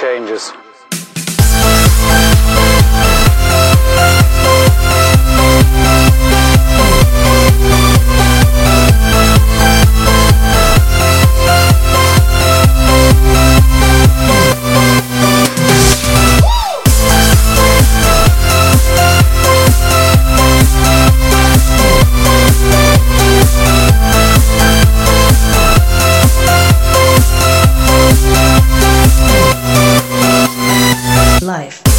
changes. life.